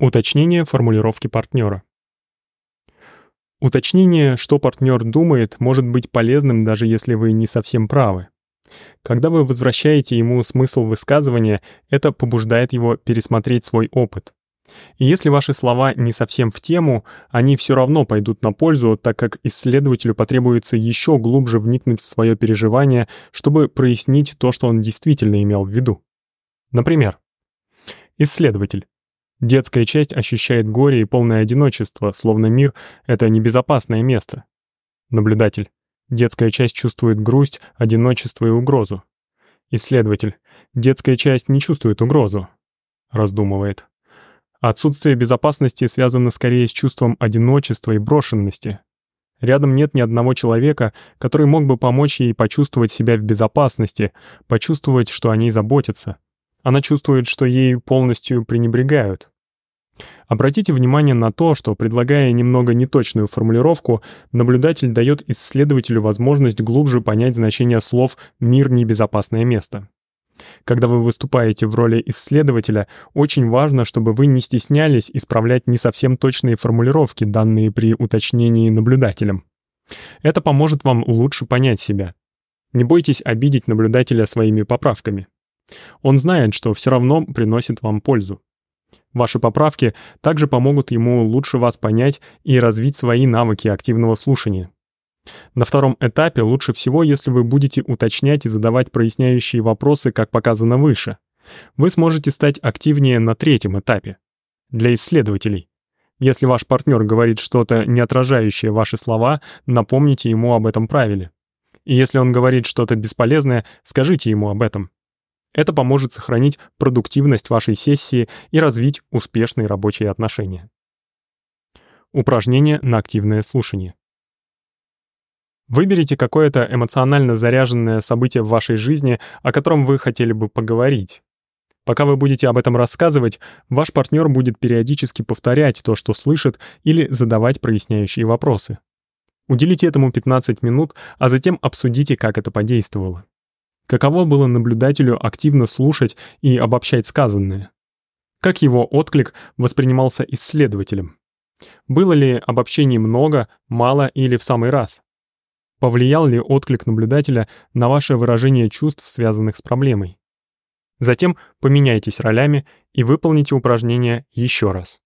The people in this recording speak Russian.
Уточнение формулировки партнера. Уточнение, что партнер думает, может быть полезным, даже если вы не совсем правы. Когда вы возвращаете ему смысл высказывания, это побуждает его пересмотреть свой опыт. И если ваши слова не совсем в тему, они все равно пойдут на пользу, так как исследователю потребуется еще глубже вникнуть в свое переживание, чтобы прояснить то, что он действительно имел в виду. Например, исследователь. Детская часть ощущает горе и полное одиночество, словно мир — это небезопасное место. Наблюдатель. Детская часть чувствует грусть, одиночество и угрозу. Исследователь. Детская часть не чувствует угрозу. Раздумывает. Отсутствие безопасности связано скорее с чувством одиночества и брошенности. Рядом нет ни одного человека, который мог бы помочь ей почувствовать себя в безопасности, почувствовать, что о ней заботятся. Она чувствует, что ей полностью пренебрегают. Обратите внимание на то, что, предлагая немного неточную формулировку, наблюдатель дает исследователю возможность глубже понять значение слов «мир – небезопасное место». Когда вы выступаете в роли исследователя, очень важно, чтобы вы не стеснялись исправлять не совсем точные формулировки, данные при уточнении наблюдателем. Это поможет вам лучше понять себя. Не бойтесь обидеть наблюдателя своими поправками. Он знает, что все равно приносит вам пользу. Ваши поправки также помогут ему лучше вас понять и развить свои навыки активного слушания. На втором этапе лучше всего, если вы будете уточнять и задавать проясняющие вопросы, как показано выше. Вы сможете стать активнее на третьем этапе. Для исследователей. Если ваш партнер говорит что-то, не отражающее ваши слова, напомните ему об этом правиле. И если он говорит что-то бесполезное, скажите ему об этом. Это поможет сохранить продуктивность вашей сессии и развить успешные рабочие отношения. Упражнение на активное слушание. Выберите какое-то эмоционально заряженное событие в вашей жизни, о котором вы хотели бы поговорить. Пока вы будете об этом рассказывать, ваш партнер будет периодически повторять то, что слышит, или задавать проясняющие вопросы. Уделите этому 15 минут, а затем обсудите, как это подействовало. Каково было наблюдателю активно слушать и обобщать сказанное? Как его отклик воспринимался исследователем? Было ли обобщений много, мало или в самый раз? Повлиял ли отклик наблюдателя на ваше выражение чувств, связанных с проблемой? Затем поменяйтесь ролями и выполните упражнение еще раз.